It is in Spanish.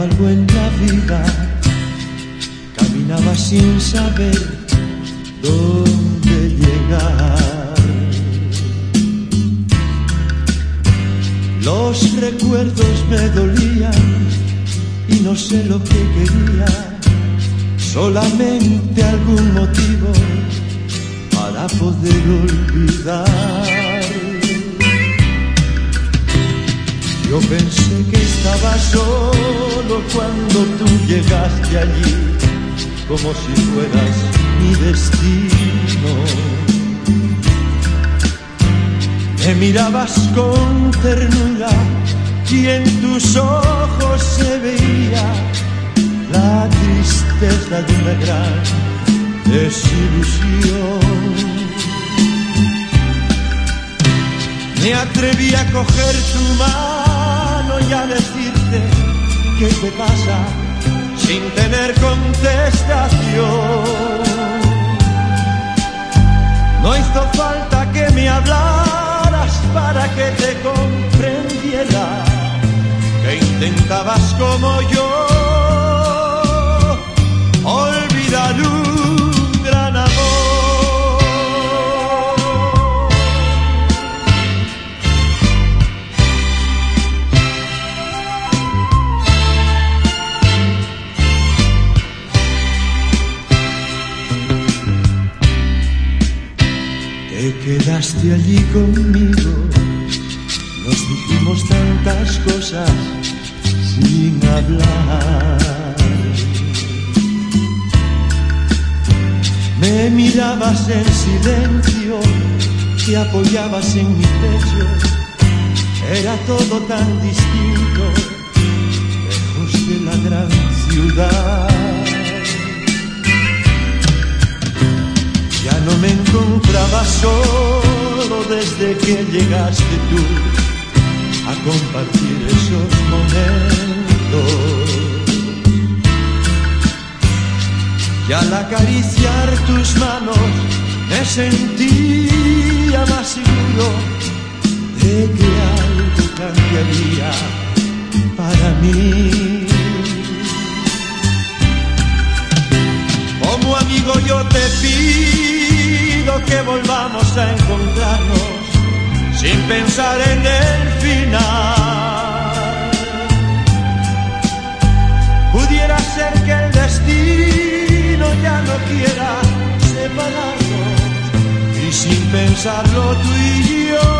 algo en la vida, caminaba sin saber dónde llegar. Los recuerdos me dolían y no sé lo que quería, solamente algún motivo para poder olvidar. Yo pensé que estaba solo cuando tú llegaste allí, como si fueras mi destino. Me mirabas con ternura y en tus ojos se veía la tristeza de una gran desilusión. Me atreví a coger tu mano y a decirte qué te pasa sin tener contestación. No hizo falta que me hablaras para que te comprendiera que intentabas como yo Te quedaste allí conmigo, nos dijimos tantas cosas sin hablar. Me mirabas en silencio, te apoyabas en mi pecho, era todo tan distinto, encontraba solo desde que llegaste tú a compartir esos momentos. Y al acariciar tus manos me sentía más seguro de que algo cambiaría para mí. Como amigo yo te pido que volvamos a encontrarnos sin pensar en el final. Pudiera ser que el destino ya no quiera separarnos y sin pensarlo tú y yo